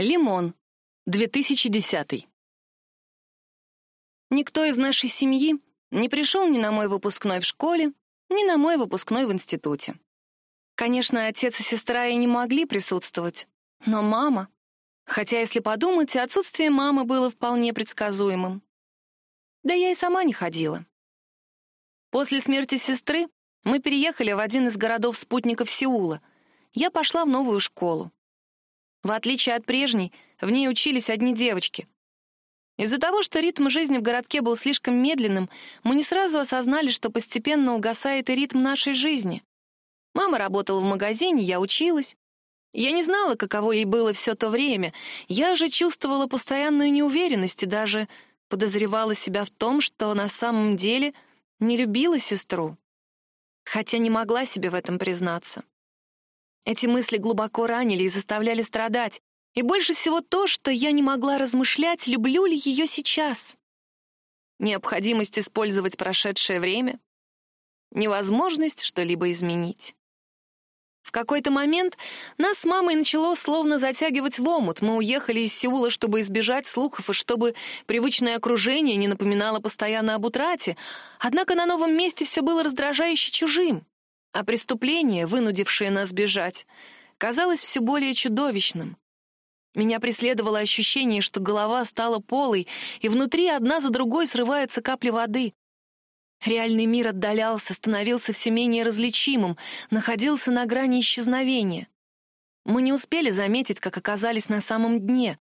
Лимон. 2010. Никто из нашей семьи не пришел ни на мой выпускной в школе, ни на мой выпускной в институте. Конечно, отец и сестра и не могли присутствовать, но мама... Хотя, если подумать, отсутствие мамы было вполне предсказуемым. Да я и сама не ходила. После смерти сестры мы переехали в один из городов-спутников Сеула. Я пошла в новую школу. В отличие от прежней, в ней учились одни девочки. Из-за того, что ритм жизни в городке был слишком медленным, мы не сразу осознали, что постепенно угасает и ритм нашей жизни. Мама работала в магазине, я училась. Я не знала, каково ей было все то время. Я же чувствовала постоянную неуверенность и даже подозревала себя в том, что на самом деле не любила сестру. Хотя не могла себе в этом признаться. Эти мысли глубоко ранили и заставляли страдать. И больше всего то, что я не могла размышлять, люблю ли ее сейчас. Необходимость использовать прошедшее время. Невозможность что-либо изменить. В какой-то момент нас с мамой начало словно затягивать в омут. Мы уехали из Сеула, чтобы избежать слухов и чтобы привычное окружение не напоминало постоянно об утрате. Однако на новом месте все было раздражающе чужим. А преступление, вынудившее нас бежать, казалось все более чудовищным. Меня преследовало ощущение, что голова стала полой, и внутри одна за другой срываются капли воды. Реальный мир отдалялся, становился все менее различимым, находился на грани исчезновения. Мы не успели заметить, как оказались на самом дне.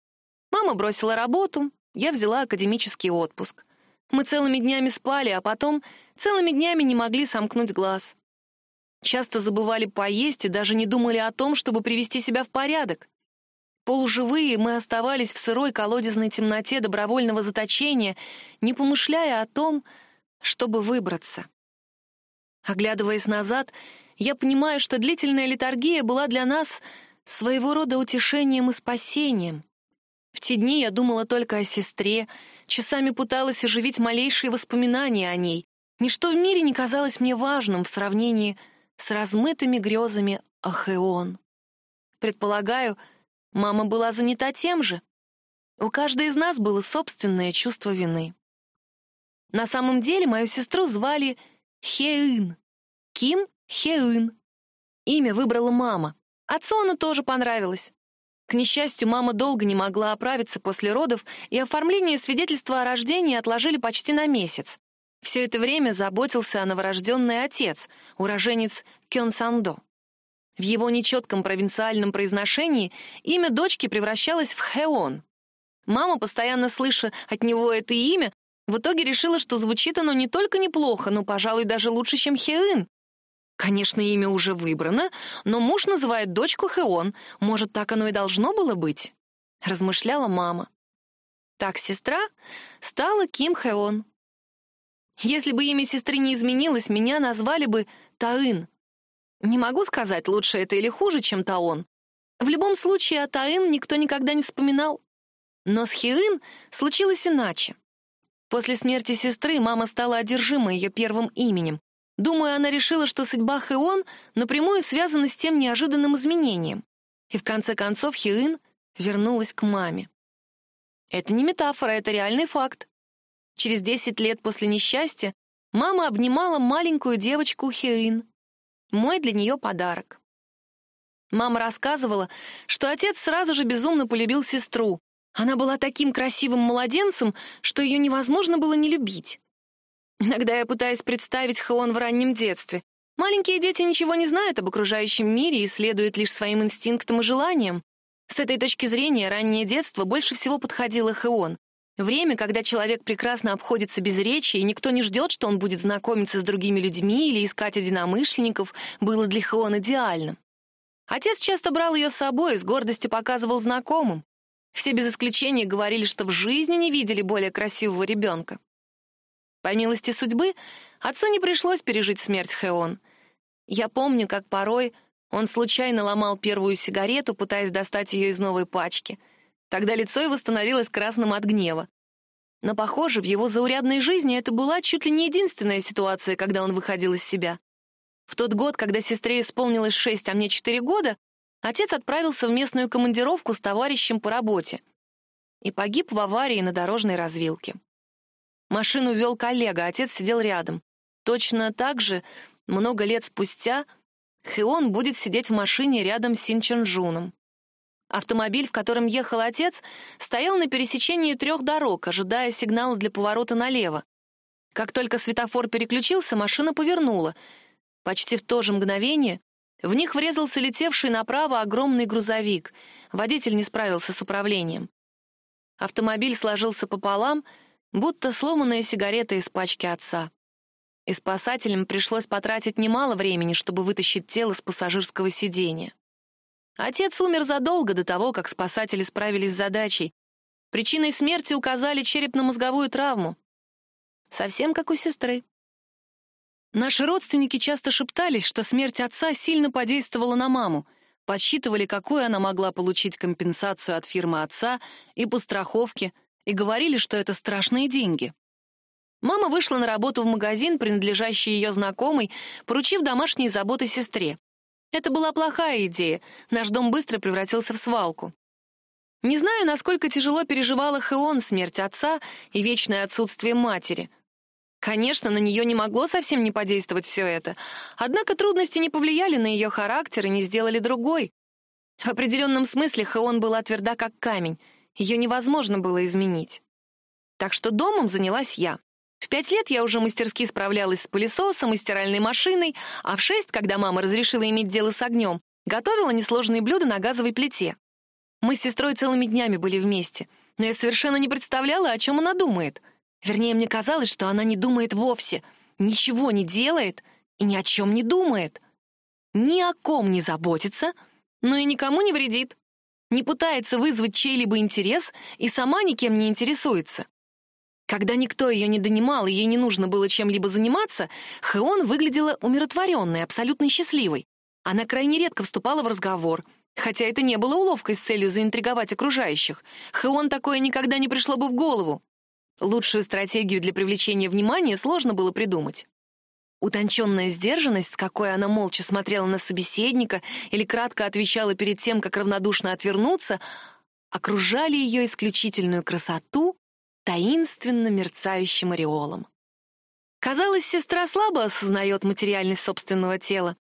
Мама бросила работу, я взяла академический отпуск. Мы целыми днями спали, а потом целыми днями не могли сомкнуть глаз часто забывали поесть и даже не думали о том, чтобы привести себя в порядок. Полуживые мы оставались в сырой колодезной темноте добровольного заточения, не помышляя о том, чтобы выбраться. Оглядываясь назад, я понимаю, что длительная литургия была для нас своего рода утешением и спасением. В те дни я думала только о сестре, часами пыталась оживить малейшие воспоминания о ней. Ничто в мире не казалось мне важным в сравнении с размытыми грезами Ахеон. Предполагаю, мама была занята тем же. У каждой из нас было собственное чувство вины. На самом деле мою сестру звали Хеын. Ким Хеын. Имя выбрала мама. Отцу оно тоже понравилось. К несчастью, мама долго не могла оправиться после родов, и оформление свидетельства о рождении отложили почти на месяц. Все это время заботился о новорожденный отец, уроженец Кёнсандо. В его нечетком провинциальном произношении имя дочки превращалось в Хеон. Мама, постоянно слыша от него это имя, в итоге решила, что звучит оно не только неплохо, но, пожалуй, даже лучше, чем Хеын. Конечно, имя уже выбрано, но муж называет дочку Хеон. Может, так оно и должно было быть? Размышляла мама. Так сестра стала Ким Хеон. Если бы имя сестры не изменилось, меня назвали бы Таын. Не могу сказать, лучше это или хуже, чем Таон. В любом случае, о Таын никто никогда не вспоминал. Но с Хиын случилось иначе. После смерти сестры мама стала одержима ее первым именем. Думаю, она решила, что судьба Хеон напрямую связана с тем неожиданным изменением. И в конце концов Хиын вернулась к маме. Это не метафора, это реальный факт. Через 10 лет после несчастья мама обнимала маленькую девочку Хеин. Мой для нее подарок. Мама рассказывала, что отец сразу же безумно полюбил сестру. Она была таким красивым младенцем, что ее невозможно было не любить. Иногда я пытаюсь представить Хеон в раннем детстве. Маленькие дети ничего не знают об окружающем мире и следуют лишь своим инстинктам и желаниям. С этой точки зрения раннее детство больше всего подходило Хеон. Время, когда человек прекрасно обходится без речи, и никто не ждет, что он будет знакомиться с другими людьми или искать единомышленников, было для Хеон идеальным. Отец часто брал ее с собой и с гордостью показывал знакомым. Все без исключения говорили, что в жизни не видели более красивого ребенка. По милости судьбы, отцу не пришлось пережить смерть Хеон. Я помню, как порой он случайно ломал первую сигарету, пытаясь достать ее из новой пачки — Тогда лицо его становилось красным от гнева. Но, похоже, в его заурядной жизни это была чуть ли не единственная ситуация, когда он выходил из себя. В тот год, когда сестре исполнилось шесть, а мне четыре года, Отец отправился в местную командировку с товарищем по работе и погиб в аварии на дорожной развилке. Машину вел коллега, отец сидел рядом. Точно так же, много лет спустя, Хеон будет сидеть в машине рядом с Синчонджуном. Автомобиль, в котором ехал отец, стоял на пересечении трех дорог, ожидая сигнала для поворота налево. Как только светофор переключился, машина повернула. Почти в то же мгновение в них врезался летевший направо огромный грузовик. Водитель не справился с управлением. Автомобиль сложился пополам, будто сломанная сигарета из пачки отца. И спасателям пришлось потратить немало времени, чтобы вытащить тело с пассажирского сиденья. Отец умер задолго до того, как спасатели справились с задачей. Причиной смерти указали черепно-мозговую травму. Совсем как у сестры. Наши родственники часто шептались, что смерть отца сильно подействовала на маму, подсчитывали, какую она могла получить компенсацию от фирмы отца и по страховке, и говорили, что это страшные деньги. Мама вышла на работу в магазин, принадлежащий ее знакомой, поручив домашние заботы сестре. Это была плохая идея, наш дом быстро превратился в свалку. Не знаю, насколько тяжело переживала Хеон смерть отца и вечное отсутствие матери. Конечно, на нее не могло совсем не подействовать все это, однако трудности не повлияли на ее характер и не сделали другой. В определенном смысле Хеон была тверда как камень, ее невозможно было изменить. Так что домом занялась я. В пять лет я уже мастерски справлялась с пылесосом и стиральной машиной, а в шесть, когда мама разрешила иметь дело с огнем, готовила несложные блюда на газовой плите. Мы с сестрой целыми днями были вместе, но я совершенно не представляла, о чем она думает. Вернее, мне казалось, что она не думает вовсе, ничего не делает и ни о чем не думает. Ни о ком не заботится, но и никому не вредит. Не пытается вызвать чей-либо интерес и сама никем не интересуется. Когда никто ее не донимал и ей не нужно было чем-либо заниматься, Хеон выглядела умиротворенной, абсолютно счастливой. Она крайне редко вступала в разговор, хотя это не было уловкой с целью заинтриговать окружающих. Хеон такое никогда не пришло бы в голову. Лучшую стратегию для привлечения внимания сложно было придумать. Утонченная сдержанность, с какой она молча смотрела на собеседника или кратко отвечала перед тем, как равнодушно отвернуться, окружали ее исключительную красоту таинственно мерцающим ореолом. Казалось, сестра слабо осознает материальность собственного тела.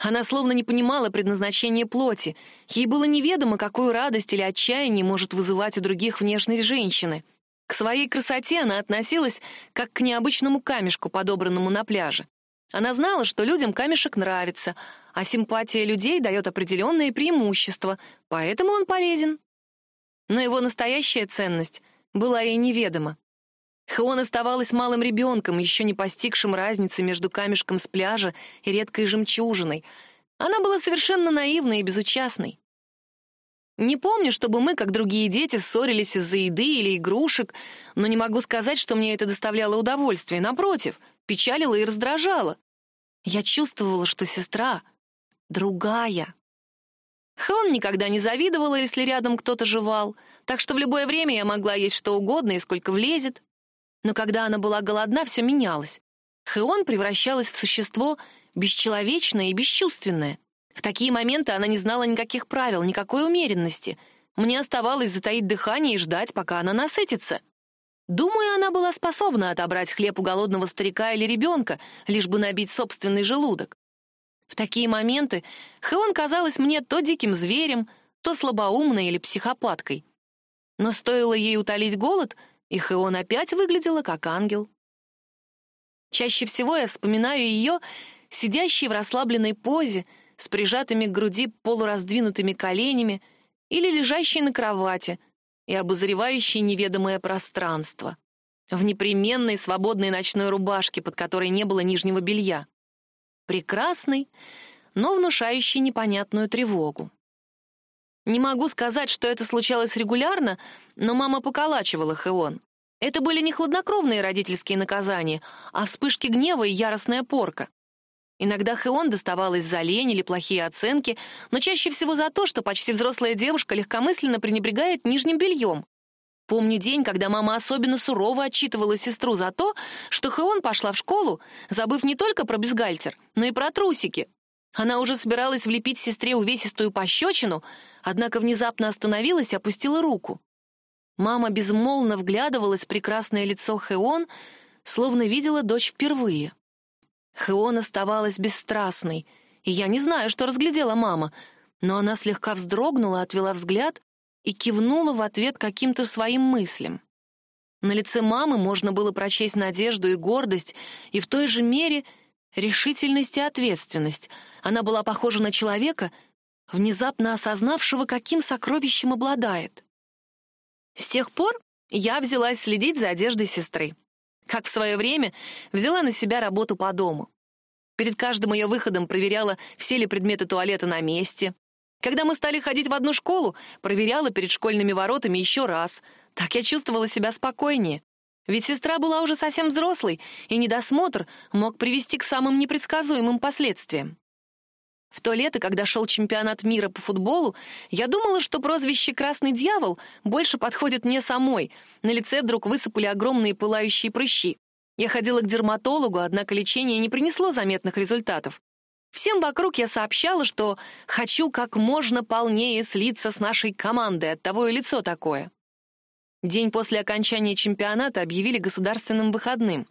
Она словно не понимала предназначение плоти. Ей было неведомо, какую радость или отчаяние может вызывать у других внешность женщины. К своей красоте она относилась как к необычному камешку, подобранному на пляже. Она знала, что людям камешек нравится, а симпатия людей дает определенные преимущества, поэтому он полезен. Но его настоящая ценность была ей неведома. Хеон оставалась малым ребенком, еще не постигшим разницы между камешком с пляжа и редкой жемчужиной. Она была совершенно наивной и безучастной. Не помню, чтобы мы, как другие дети, ссорились из-за еды или игрушек, но не могу сказать, что мне это доставляло удовольствие. Напротив, печалило и раздражало. Я чувствовала, что сестра другая. Хон никогда не завидовала, если рядом кто-то жевал, так что в любое время я могла есть что угодно и сколько влезет. Но когда она была голодна, все менялось. Хеон превращалась в существо бесчеловечное и бесчувственное. В такие моменты она не знала никаких правил, никакой умеренности. Мне оставалось затаить дыхание и ждать, пока она насытится. Думаю, она была способна отобрать хлеб у голодного старика или ребенка, лишь бы набить собственный желудок. В такие моменты Хеон казалась мне то диким зверем, то слабоумной или психопаткой. Но стоило ей утолить голод, и Хеон опять выглядела как ангел. Чаще всего я вспоминаю ее, сидящей в расслабленной позе, с прижатыми к груди полураздвинутыми коленями или лежащей на кровати и обозревающей неведомое пространство, в непременной свободной ночной рубашке, под которой не было нижнего белья прекрасный, но внушающий непонятную тревогу. Не могу сказать, что это случалось регулярно, но мама поколачивала Хеон. Это были не хладнокровные родительские наказания, а вспышки гнева и яростная порка. Иногда Хеон доставалась за лень или плохие оценки, но чаще всего за то, что почти взрослая девушка легкомысленно пренебрегает нижним бельем. Помню день, когда мама особенно сурово отчитывала сестру за то, что Хеон пошла в школу, забыв не только про бюстгальтер, но и про трусики. Она уже собиралась влепить сестре увесистую пощечину, однако внезапно остановилась и опустила руку. Мама безмолвно вглядывалась в прекрасное лицо Хеон, словно видела дочь впервые. Хеон оставалась бесстрастной, и я не знаю, что разглядела мама, но она слегка вздрогнула, отвела взгляд и кивнула в ответ каким-то своим мыслям. На лице мамы можно было прочесть надежду и гордость, и в той же мере решительность и ответственность. Она была похожа на человека, внезапно осознавшего, каким сокровищем обладает. С тех пор я взялась следить за одеждой сестры. Как в свое время взяла на себя работу по дому. Перед каждым ее выходом проверяла, все ли предметы туалета на месте. Когда мы стали ходить в одну школу, проверяла перед школьными воротами еще раз — так я чувствовала себя спокойнее. Ведь сестра была уже совсем взрослой, и недосмотр мог привести к самым непредсказуемым последствиям. В то лето, когда шел чемпионат мира по футболу, я думала, что прозвище «Красный дьявол» больше подходит мне самой. На лице вдруг высыпали огромные пылающие прыщи. Я ходила к дерматологу, однако лечение не принесло заметных результатов. Всем вокруг я сообщала, что хочу как можно полнее слиться с нашей командой, оттого и лицо такое. День после окончания чемпионата объявили государственным выходным.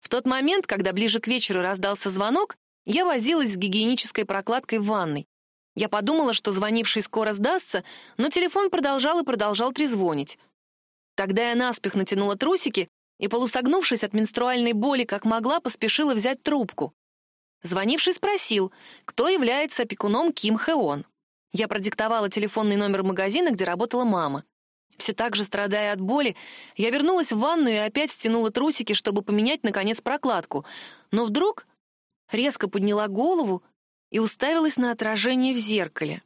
В тот момент, когда ближе к вечеру раздался звонок, я возилась с гигиенической прокладкой в ванной. Я подумала, что звонивший скоро сдастся, но телефон продолжал и продолжал трезвонить. Тогда я наспех натянула трусики и, полусогнувшись от менструальной боли, как могла, поспешила взять трубку. Звонивший спросил, кто является опекуном Ким Хэон. Я продиктовала телефонный номер магазина, где работала мама. Все так же страдая от боли, я вернулась в ванную и опять стянула трусики, чтобы поменять, наконец, прокладку. Но вдруг резко подняла голову и уставилась на отражение в зеркале.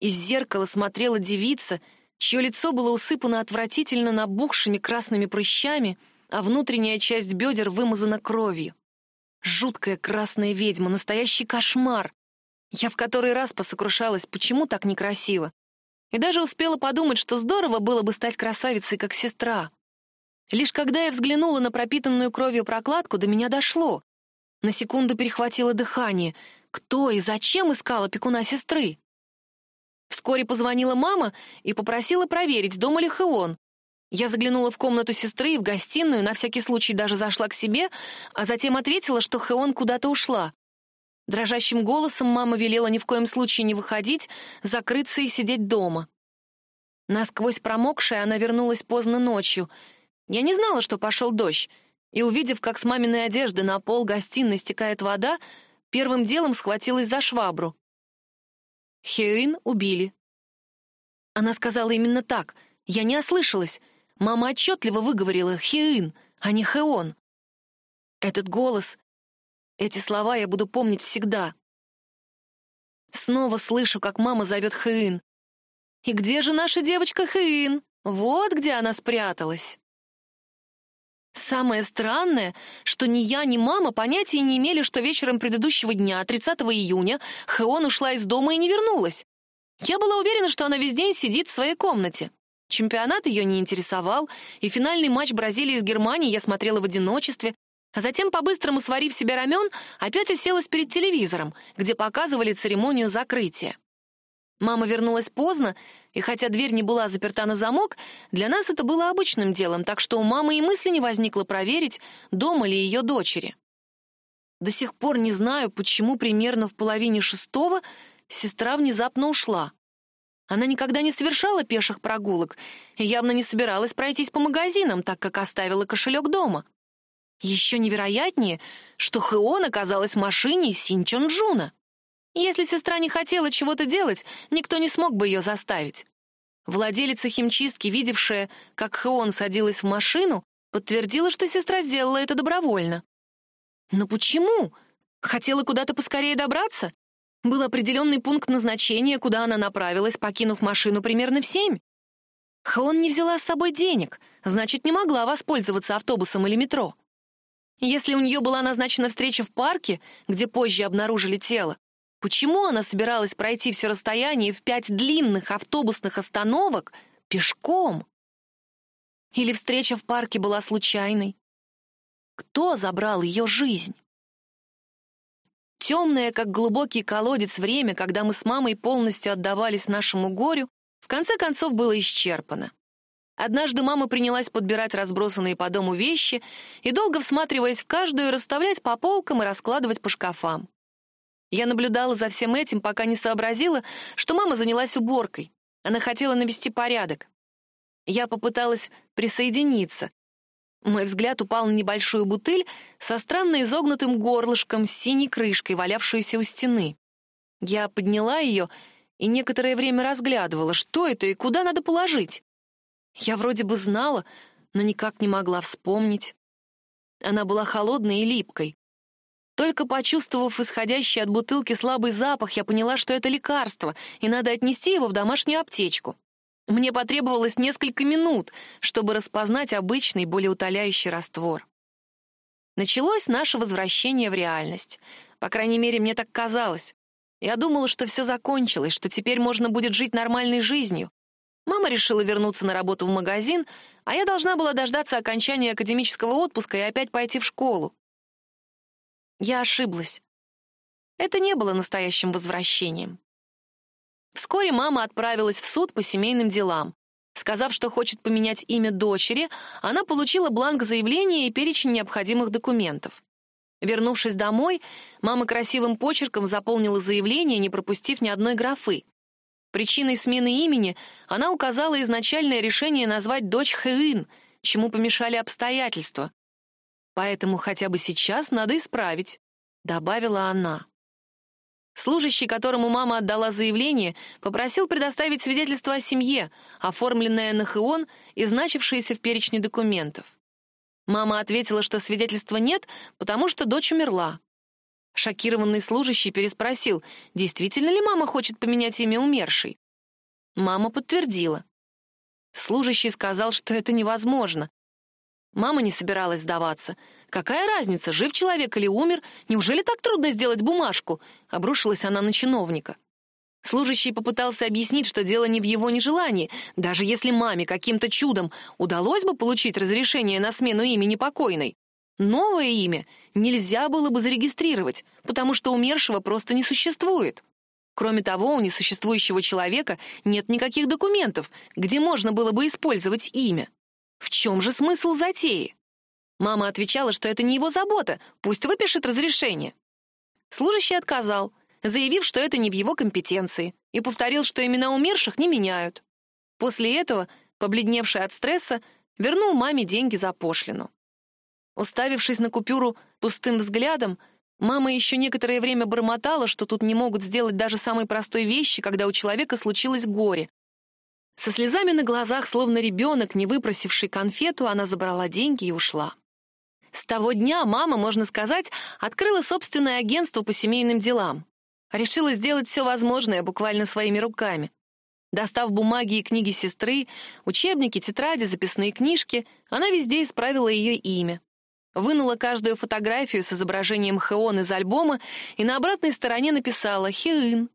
Из зеркала смотрела девица, чье лицо было усыпано отвратительно набухшими красными прыщами, а внутренняя часть бедер вымазана кровью. Жуткая красная ведьма, настоящий кошмар. Я в который раз посокрушалась, почему так некрасиво и даже успела подумать, что здорово было бы стать красавицей, как сестра. Лишь когда я взглянула на пропитанную кровью прокладку, до меня дошло. На секунду перехватило дыхание. Кто и зачем искал опекуна сестры? Вскоре позвонила мама и попросила проверить, дома ли Хеон. Я заглянула в комнату сестры и в гостиную, на всякий случай даже зашла к себе, а затем ответила, что Хеон куда-то ушла. Дрожащим голосом мама велела ни в коем случае не выходить, закрыться и сидеть дома. Насквозь промокшая, она вернулась поздно ночью. Я не знала, что пошел дождь, и, увидев, как с маминой одежды на пол гостиной стекает вода, первым делом схватилась за швабру. Хеин убили. Она сказала именно так. Я не ослышалась. Мама отчетливо выговорила «Хеин», а не «Хеон». Этот голос эти слова я буду помнить всегда. Снова слышу, как мама зовет Хэин. И где же наша девочка Хэин? Вот где она спряталась. Самое странное, что ни я, ни мама понятия не имели, что вечером предыдущего дня, 30 июня, Хэон ушла из дома и не вернулась. Я была уверена, что она весь день сидит в своей комнате. Чемпионат ее не интересовал, и финальный матч Бразилии с Германией я смотрела в одиночестве, а затем, по-быстрому сварив себе рамен, опять уселась перед телевизором, где показывали церемонию закрытия. Мама вернулась поздно, и хотя дверь не была заперта на замок, для нас это было обычным делом, так что у мамы и мысли не возникло проверить, дома ли ее дочери. До сих пор не знаю, почему примерно в половине шестого сестра внезапно ушла. Она никогда не совершала пеших прогулок и явно не собиралась пройтись по магазинам, так как оставила кошелек дома. Еще невероятнее, что Хэон оказалась в машине Джуна. Если сестра не хотела чего-то делать, никто не смог бы ее заставить. Владелица химчистки, видевшая, как Хэон садилась в машину, подтвердила, что сестра сделала это добровольно. Но почему? Хотела куда-то поскорее добраться? Был определенный пункт назначения, куда она направилась, покинув машину примерно в семь. Хэон не взяла с собой денег, значит, не могла воспользоваться автобусом или метро. Если у нее была назначена встреча в парке, где позже обнаружили тело, почему она собиралась пройти все расстояние в пять длинных автобусных остановок пешком? Или встреча в парке была случайной? Кто забрал ее жизнь? Темное, как глубокий колодец, время, когда мы с мамой полностью отдавались нашему горю, в конце концов было исчерпано. Однажды мама принялась подбирать разбросанные по дому вещи и, долго всматриваясь в каждую, расставлять по полкам и раскладывать по шкафам. Я наблюдала за всем этим, пока не сообразила, что мама занялась уборкой. Она хотела навести порядок. Я попыталась присоединиться. Мой взгляд упал на небольшую бутыль со странно изогнутым горлышком с синей крышкой, валявшуюся у стены. Я подняла ее и некоторое время разглядывала, что это и куда надо положить. Я вроде бы знала, но никак не могла вспомнить. Она была холодной и липкой. Только почувствовав исходящий от бутылки слабый запах, я поняла, что это лекарство, и надо отнести его в домашнюю аптечку. Мне потребовалось несколько минут, чтобы распознать обычный болеутоляющий раствор. Началось наше возвращение в реальность. По крайней мере, мне так казалось. Я думала, что все закончилось, что теперь можно будет жить нормальной жизнью. Мама решила вернуться на работу в магазин, а я должна была дождаться окончания академического отпуска и опять пойти в школу. Я ошиблась. Это не было настоящим возвращением. Вскоре мама отправилась в суд по семейным делам. Сказав, что хочет поменять имя дочери, она получила бланк заявления и перечень необходимых документов. Вернувшись домой, мама красивым почерком заполнила заявление, не пропустив ни одной графы. Причиной смены имени она указала изначальное решение назвать дочь Хэин, чему помешали обстоятельства. Поэтому хотя бы сейчас надо исправить, добавила она. Служащий, которому мама отдала заявление, попросил предоставить свидетельство о семье, оформленное на ХИОН и значившееся в перечне документов. Мама ответила, что свидетельства нет, потому что дочь умерла. Шокированный служащий переспросил, действительно ли мама хочет поменять имя умершей. Мама подтвердила. Служащий сказал, что это невозможно. Мама не собиралась сдаваться. «Какая разница, жив человек или умер? Неужели так трудно сделать бумажку?» — обрушилась она на чиновника. Служащий попытался объяснить, что дело не в его нежелании. Даже если маме каким-то чудом удалось бы получить разрешение на смену имени покойной, Новое имя нельзя было бы зарегистрировать, потому что умершего просто не существует. Кроме того, у несуществующего человека нет никаких документов, где можно было бы использовать имя. В чем же смысл затеи? Мама отвечала, что это не его забота, пусть выпишет разрешение. Служащий отказал, заявив, что это не в его компетенции, и повторил, что имена умерших не меняют. После этого, побледневший от стресса, вернул маме деньги за пошлину. Уставившись на купюру пустым взглядом, мама еще некоторое время бормотала, что тут не могут сделать даже самой простой вещи, когда у человека случилось горе. Со слезами на глазах, словно ребенок, не выпросивший конфету, она забрала деньги и ушла. С того дня мама, можно сказать, открыла собственное агентство по семейным делам. Решила сделать все возможное буквально своими руками. Достав бумаги и книги сестры, учебники, тетради, записные книжки, она везде исправила ее имя вынула каждую фотографию с изображением Хеон из альбома и на обратной стороне написала «Хеин».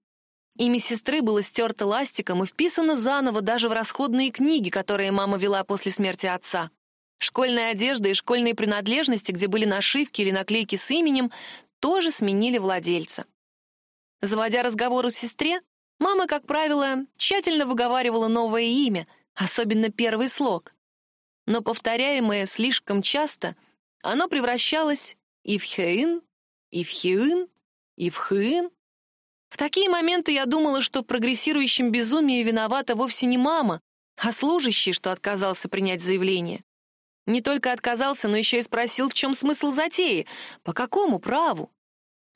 Имя сестры было стерто ластиком и вписано заново даже в расходные книги, которые мама вела после смерти отца. Школьная одежда и школьные принадлежности, где были нашивки или наклейки с именем, тоже сменили владельца. Заводя разговор о сестре, мама, как правило, тщательно выговаривала новое имя, особенно первый слог. Но повторяемое слишком часто — оно превращалось и в Хеин, и в Хеин, и в Хеин. В такие моменты я думала, что в прогрессирующем безумии виновата вовсе не мама, а служащий, что отказался принять заявление. Не только отказался, но еще и спросил, в чем смысл затеи, по какому праву.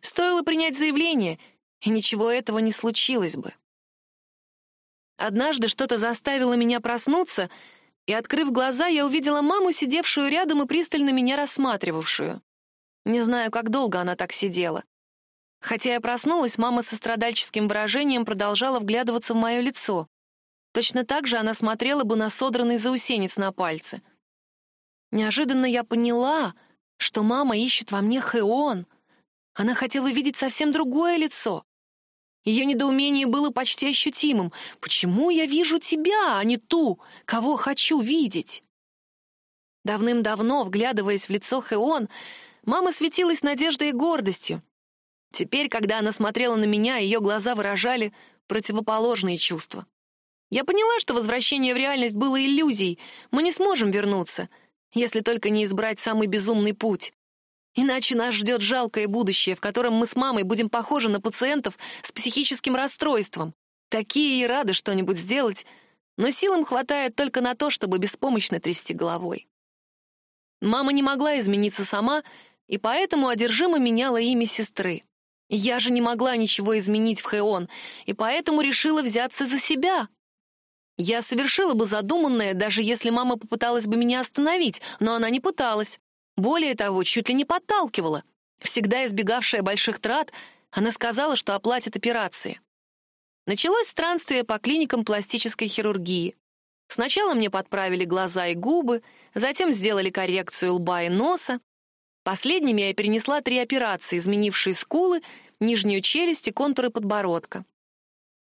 Стоило принять заявление, и ничего этого не случилось бы. Однажды что-то заставило меня проснуться — и, открыв глаза, я увидела маму, сидевшую рядом и пристально меня рассматривавшую. Не знаю, как долго она так сидела. Хотя я проснулась, мама со страдальческим выражением продолжала вглядываться в мое лицо. Точно так же она смотрела бы на содранный заусенец на пальце. Неожиданно я поняла, что мама ищет во мне Хеон. Она хотела видеть совсем другое лицо. Ее недоумение было почти ощутимым. «Почему я вижу тебя, а не ту, кого хочу видеть?» Давным-давно, вглядываясь в лицо Хеон, мама светилась надеждой и гордостью. Теперь, когда она смотрела на меня, ее глаза выражали противоположные чувства. Я поняла, что возвращение в реальность было иллюзией. Мы не сможем вернуться, если только не избрать самый безумный путь. Иначе нас ждет жалкое будущее, в котором мы с мамой будем похожи на пациентов с психическим расстройством. Такие и рады что-нибудь сделать, но сил им хватает только на то, чтобы беспомощно трясти головой. Мама не могла измениться сама, и поэтому одержимо меняла имя сестры. Я же не могла ничего изменить в Хеон, и поэтому решила взяться за себя. Я совершила бы задуманное, даже если мама попыталась бы меня остановить, но она не пыталась. Более того, чуть ли не подталкивала. Всегда избегавшая больших трат, она сказала, что оплатит операции. Началось странствие по клиникам пластической хирургии. Сначала мне подправили глаза и губы, затем сделали коррекцию лба и носа. Последними я перенесла три операции, изменившие скулы, нижнюю челюсть и контуры подбородка.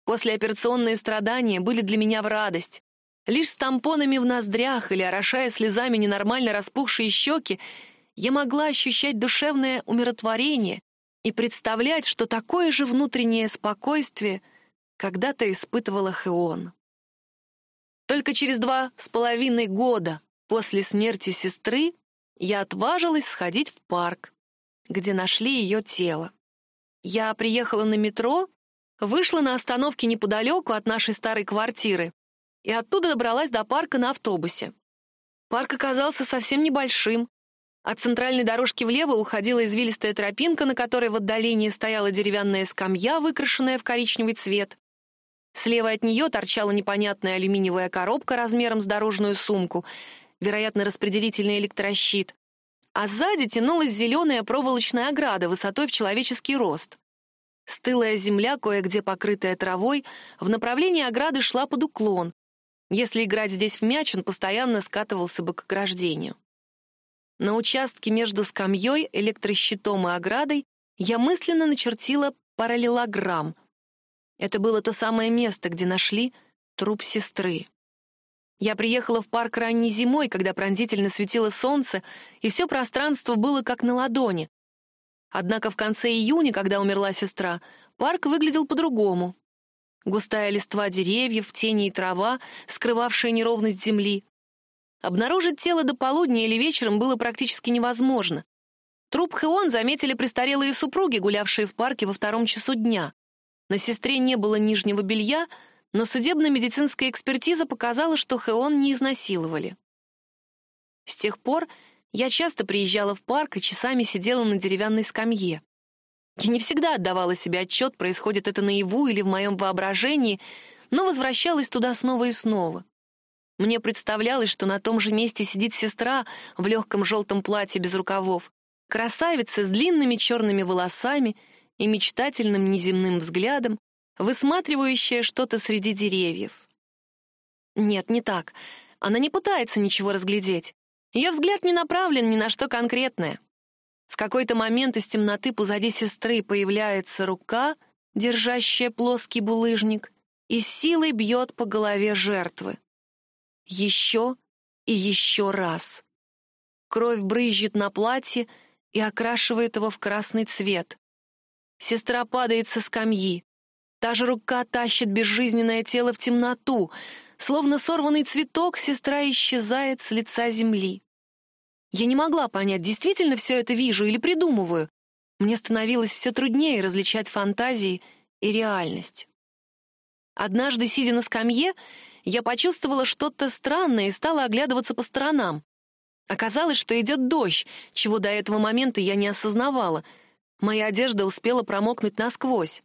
Послеоперационные страдания были для меня в радость. Лишь с тампонами в ноздрях или орошая слезами ненормально распухшие щеки, я могла ощущать душевное умиротворение и представлять, что такое же внутреннее спокойствие когда-то испытывала Хеон. Только через два с половиной года после смерти сестры я отважилась сходить в парк, где нашли ее тело. Я приехала на метро, вышла на остановке неподалеку от нашей старой квартиры и оттуда добралась до парка на автобусе. Парк оказался совсем небольшим. От центральной дорожки влево уходила извилистая тропинка, на которой в отдалении стояла деревянная скамья, выкрашенная в коричневый цвет. Слева от нее торчала непонятная алюминиевая коробка размером с дорожную сумку, вероятно, распределительный электрощит. А сзади тянулась зеленая проволочная ограда высотой в человеческий рост. Стылая земля, кое-где покрытая травой, в направлении ограды шла под уклон, если играть здесь в мяч, он постоянно скатывался бы к ограждению. На участке между скамьей, электрощитом и оградой я мысленно начертила параллелограмм. Это было то самое место, где нашли труп сестры. Я приехала в парк ранней зимой, когда пронзительно светило солнце, и все пространство было как на ладони. Однако в конце июня, когда умерла сестра, парк выглядел по-другому. Густая листва деревьев, тени и трава, скрывавшая неровность земли. Обнаружить тело до полудня или вечером было практически невозможно. Труп Хеон заметили престарелые супруги, гулявшие в парке во втором часу дня. На сестре не было нижнего белья, но судебно-медицинская экспертиза показала, что Хеон не изнасиловали. С тех пор я часто приезжала в парк и часами сидела на деревянной скамье. Я не всегда отдавала себе отчет, происходит это наяву или в моем воображении, но возвращалась туда снова и снова. Мне представлялось, что на том же месте сидит сестра в легком желтом платье без рукавов, красавица с длинными черными волосами и мечтательным неземным взглядом, высматривающая что-то среди деревьев. Нет, не так. Она не пытается ничего разглядеть. Ее взгляд не направлен ни на что конкретное. В какой-то момент из темноты позади сестры появляется рука, держащая плоский булыжник, и силой бьет по голове жертвы. Еще и еще раз. Кровь брызжет на платье и окрашивает его в красный цвет. Сестра падает со скамьи. Та же рука тащит безжизненное тело в темноту. Словно сорванный цветок, сестра исчезает с лица земли. Я не могла понять, действительно все это вижу или придумываю. Мне становилось все труднее различать фантазии и реальность. Однажды, сидя на скамье, я почувствовала что-то странное и стала оглядываться по сторонам. Оказалось, что идет дождь, чего до этого момента я не осознавала. Моя одежда успела промокнуть насквозь.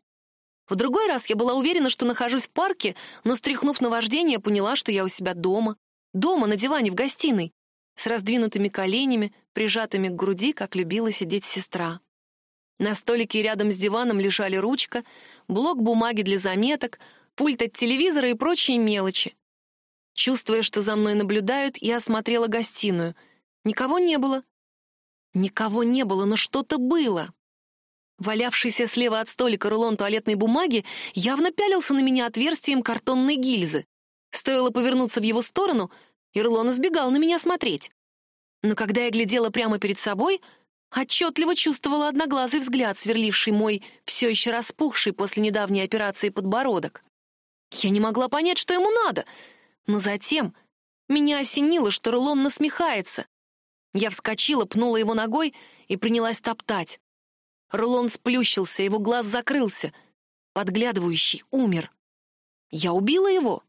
В другой раз я была уверена, что нахожусь в парке, но, стряхнув на вождение, поняла, что я у себя дома. Дома, на диване в гостиной с раздвинутыми коленями, прижатыми к груди, как любила сидеть сестра. На столике рядом с диваном лежали ручка, блок бумаги для заметок, пульт от телевизора и прочие мелочи. Чувствуя, что за мной наблюдают, я осмотрела гостиную. Никого не было. Никого не было, но что-то было. Валявшийся слева от столика рулон туалетной бумаги явно пялился на меня отверстием картонной гильзы. Стоило повернуться в его сторону, Ирлон избегал на меня смотреть. Но когда я глядела прямо перед собой, Отчетливо чувствовала одноглазый взгляд, сверливший мой, все еще распухший после недавней операции подбородок. Я не могла понять, что ему надо, но затем меня осенило, что Рулон насмехается. Я вскочила, пнула его ногой и принялась топтать. Рулон сплющился, его глаз закрылся. Подглядывающий умер. Я убила его.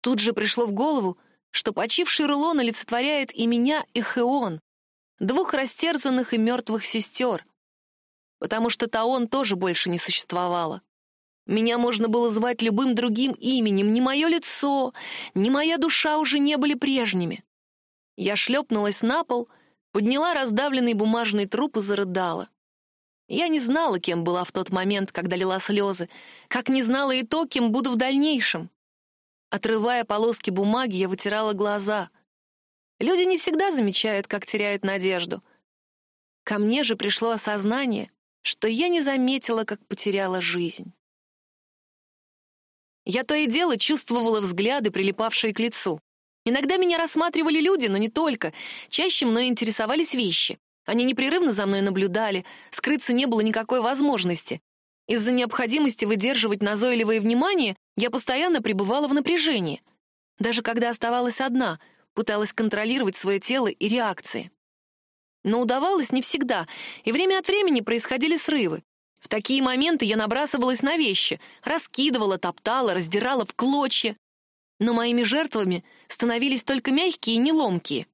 Тут же пришло в голову, что почивший Рулон олицетворяет и меня, и Хеон, двух растерзанных и мертвых сестер, потому что Таон тоже больше не существовало. Меня можно было звать любым другим именем, ни мое лицо, ни моя душа уже не были прежними. Я шлепнулась на пол, подняла раздавленный бумажный труп и зарыдала. Я не знала, кем была в тот момент, когда лила слезы, как не знала и то, кем буду в дальнейшем. Отрывая полоски бумаги, я вытирала глаза. Люди не всегда замечают, как теряют надежду. Ко мне же пришло осознание, что я не заметила, как потеряла жизнь. Я то и дело чувствовала взгляды, прилипавшие к лицу. Иногда меня рассматривали люди, но не только. Чаще мной интересовались вещи. Они непрерывно за мной наблюдали, скрыться не было никакой возможности. Из-за необходимости выдерживать назойливое внимание я постоянно пребывала в напряжении. Даже когда оставалась одна, пыталась контролировать свое тело и реакции. Но удавалось не всегда, и время от времени происходили срывы. В такие моменты я набрасывалась на вещи, раскидывала, топтала, раздирала в клочья. Но моими жертвами становились только мягкие и неломкие.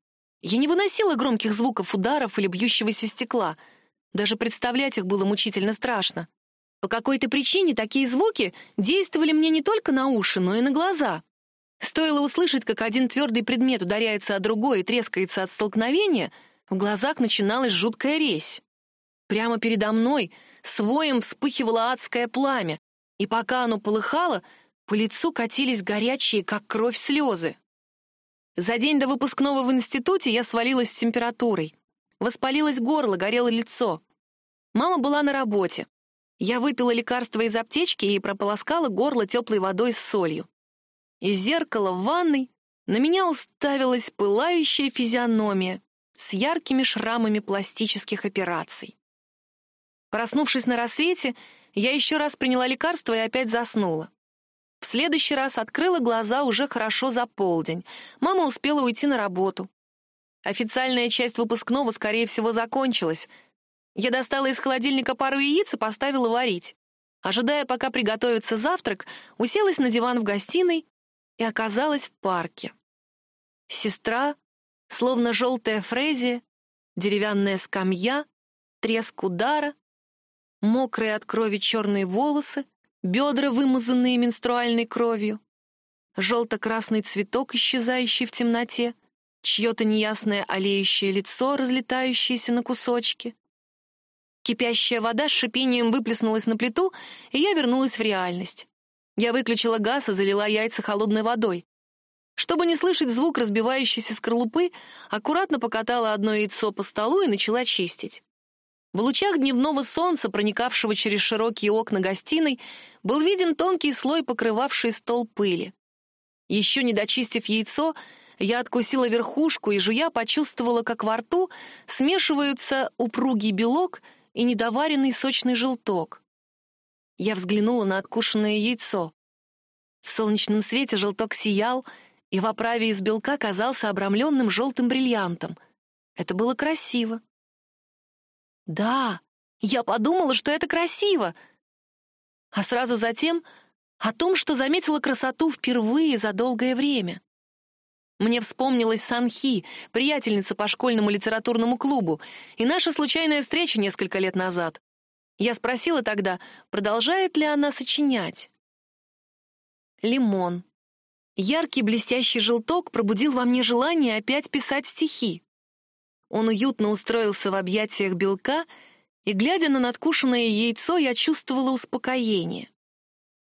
Я не выносила громких звуков ударов или бьющегося стекла. Даже представлять их было мучительно страшно. По какой-то причине такие звуки действовали мне не только на уши, но и на глаза. Стоило услышать, как один твердый предмет ударяется о другой и трескается от столкновения, в глазах начиналась жуткая резь. Прямо передо мной своем вспыхивало адское пламя, и пока оно полыхало, по лицу катились горячие, как кровь, слезы. За день до выпускного в институте я свалилась с температурой. Воспалилось горло, горело лицо. Мама была на работе. Я выпила лекарство из аптечки и прополоскала горло теплой водой с солью. Из зеркала в ванной на меня уставилась пылающая физиономия с яркими шрамами пластических операций. Проснувшись на рассвете, я еще раз приняла лекарство и опять заснула. В следующий раз открыла глаза уже хорошо за полдень. Мама успела уйти на работу. Официальная часть выпускного, скорее всего, закончилась. Я достала из холодильника пару яиц и поставила варить. Ожидая, пока приготовится завтрак, уселась на диван в гостиной и оказалась в парке. Сестра, словно желтая фрезия, деревянная скамья, треск удара, мокрые от крови черные волосы, бедра, вымазанные менструальной кровью, желто-красный цветок, исчезающий в темноте, чье-то неясное олеющее лицо, разлетающееся на кусочки. Кипящая вода с шипением выплеснулась на плиту, и я вернулась в реальность. Я выключила газ и залила яйца холодной водой. Чтобы не слышать звук разбивающейся скорлупы, аккуратно покатала одно яйцо по столу и начала чистить. В лучах дневного солнца, проникавшего через широкие окна гостиной, был виден тонкий слой, покрывавший стол пыли. Еще не дочистив яйцо, я откусила верхушку и, жуя, почувствовала, как во рту смешиваются упругий белок и недоваренный сочный желток. Я взглянула на откушенное яйцо. В солнечном свете желток сиял, и в оправе из белка казался обрамленным желтым бриллиантом. Это было красиво. Да, я подумала, что это красиво. А сразу затем о том, что заметила красоту впервые за долгое время. Мне вспомнилась Санхи, приятельница по школьному литературному клубу, и наша случайная встреча несколько лет назад. Я спросила тогда, продолжает ли она сочинять. Лимон. Яркий блестящий желток пробудил во мне желание опять писать стихи. Он уютно устроился в объятиях белка, и, глядя на надкушенное яйцо, я чувствовала успокоение.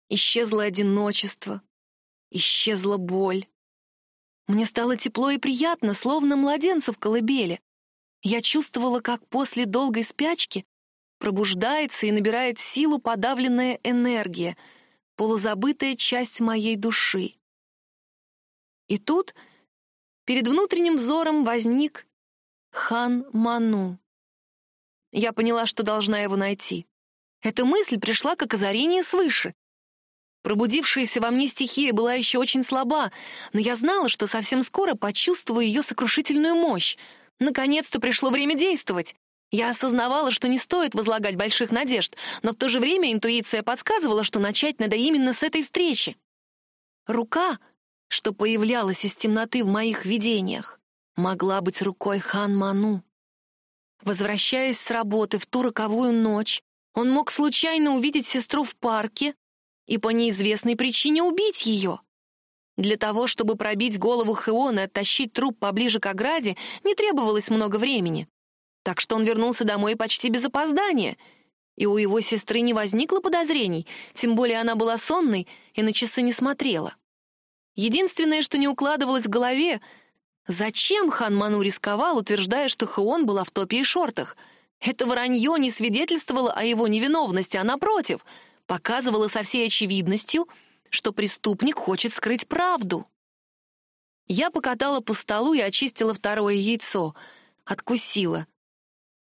Исчезло одиночество, исчезла боль. Мне стало тепло и приятно, словно младенцу в колыбели. Я чувствовала, как после долгой спячки пробуждается и набирает силу подавленная энергия, полузабытая часть моей души. И тут перед внутренним взором возник Хан Ману. Я поняла, что должна его найти. Эта мысль пришла как озарение свыше. Пробудившаяся во мне стихия была еще очень слаба, но я знала, что совсем скоро почувствую ее сокрушительную мощь. Наконец-то пришло время действовать. Я осознавала, что не стоит возлагать больших надежд, но в то же время интуиция подсказывала, что начать надо именно с этой встречи. Рука, что появлялась из темноты в моих видениях, могла быть рукой Хан Ману. Возвращаясь с работы в ту роковую ночь, он мог случайно увидеть сестру в парке и по неизвестной причине убить ее. Для того, чтобы пробить голову Хеона и оттащить труп поближе к ограде, не требовалось много времени. Так что он вернулся домой почти без опоздания, и у его сестры не возникло подозрений, тем более она была сонной и на часы не смотрела. Единственное, что не укладывалось в голове, зачем хан Ману рисковал, утверждая, что Хеон была в топе и шортах? Это вранье не свидетельствовало о его невиновности, а напротив, показывало со всей очевидностью, что преступник хочет скрыть правду. Я покатала по столу и очистила второе яйцо, откусила.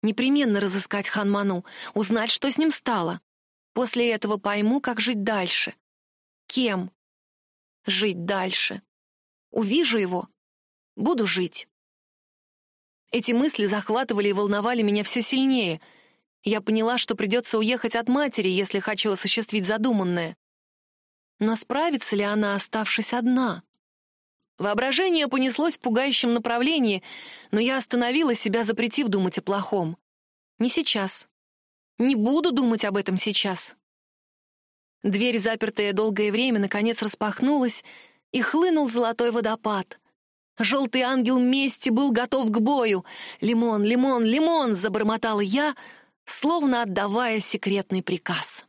Непременно разыскать хан Ману, узнать, что с ним стало. После этого пойму, как жить дальше. Кем? жить дальше. Увижу его, буду жить. Эти мысли захватывали и волновали меня все сильнее. Я поняла, что придется уехать от матери, если хочу осуществить задуманное. Но справится ли она, оставшись одна? Воображение понеслось в пугающем направлении, но я остановила себя, запретив думать о плохом. Не сейчас. Не буду думать об этом сейчас. Дверь, запертая долгое время, наконец распахнулась, и хлынул золотой водопад. Желтый ангел мести был готов к бою. «Лимон, лимон, лимон!» — забормотала я, словно отдавая секретный приказ.